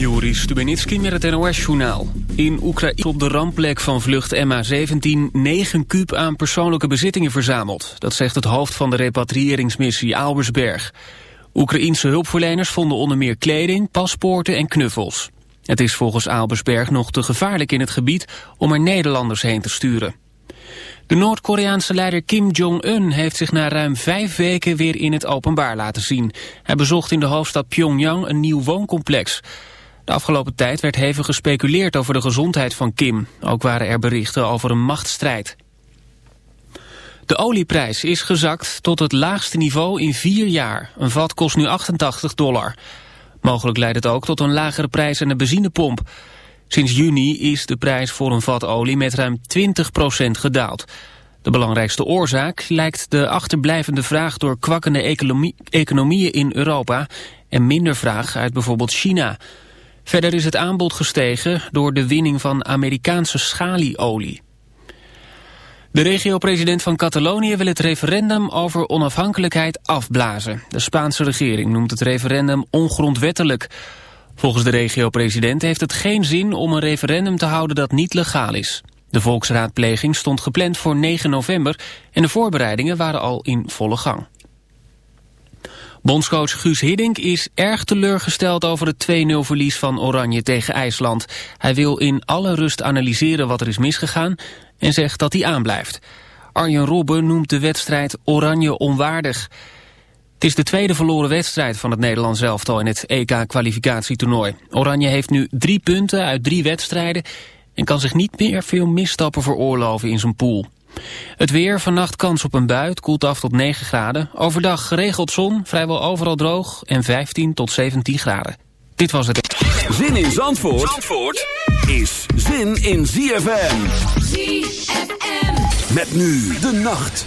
Joris Stubenitski met het NOS-journaal. In Oekraïne op de rampplek van vlucht MH17 9 kuub aan persoonlijke bezittingen verzameld. Dat zegt het hoofd van de repatriëringsmissie Albersberg. Oekraïense hulpverleners vonden onder meer kleding, paspoorten en knuffels. Het is volgens Albersberg nog te gevaarlijk in het gebied om er Nederlanders heen te sturen. De Noord-Koreaanse leider Kim Jong-un heeft zich na ruim vijf weken weer in het openbaar laten zien. Hij bezocht in de hoofdstad Pyongyang een nieuw wooncomplex. De afgelopen tijd werd hevig gespeculeerd over de gezondheid van Kim. Ook waren er berichten over een machtsstrijd. De olieprijs is gezakt tot het laagste niveau in vier jaar. Een vat kost nu 88 dollar. Mogelijk leidt het ook tot een lagere prijs aan de benzinepomp. Sinds juni is de prijs voor een vat olie met ruim 20% gedaald. De belangrijkste oorzaak lijkt de achterblijvende vraag door kwakkende economie, economieën in Europa en minder vraag uit bijvoorbeeld China. Verder is het aanbod gestegen door de winning van Amerikaanse schalieolie. De regio-president van Catalonië wil het referendum over onafhankelijkheid afblazen. De Spaanse regering noemt het referendum ongrondwettelijk. Volgens de regio-president heeft het geen zin om een referendum te houden dat niet legaal is. De volksraadpleging stond gepland voor 9 november en de voorbereidingen waren al in volle gang. Bondscoach Guus Hiddink is erg teleurgesteld over het 2-0 verlies van Oranje tegen IJsland. Hij wil in alle rust analyseren wat er is misgegaan en zegt dat hij aanblijft. Arjen Robben noemt de wedstrijd Oranje onwaardig. Het is de tweede verloren wedstrijd van het Nederlands elftal in het EK-kwalificatietoernooi. Oranje heeft nu drie punten uit drie wedstrijden... en kan zich niet meer veel misstappen veroorloven in zijn pool. Het weer, vannacht kans op een bui, het koelt af tot 9 graden. Overdag geregeld zon, vrijwel overal droog en 15 tot 17 graden. Dit was het. Zin in Zandvoort, Zandvoort is zin in ZFM. ZFM. Met nu de nacht.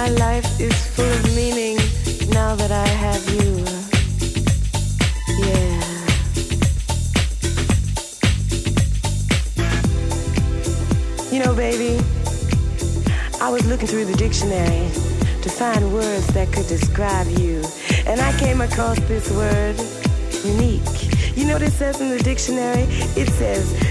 My life is full of meaning now that I have you. Yeah. You know, baby, I was looking through the dictionary to find words that could describe you. And I came across this word, unique. You know what it says in the dictionary? It says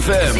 ZFM.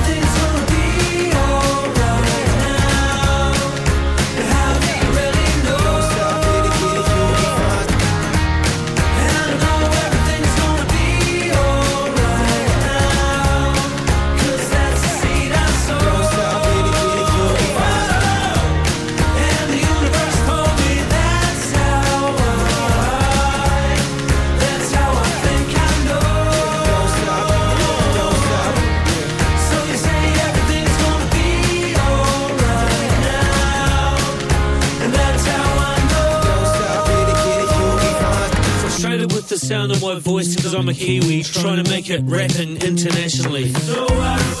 from a Kiwi trying to make it rapping internationally. So uh,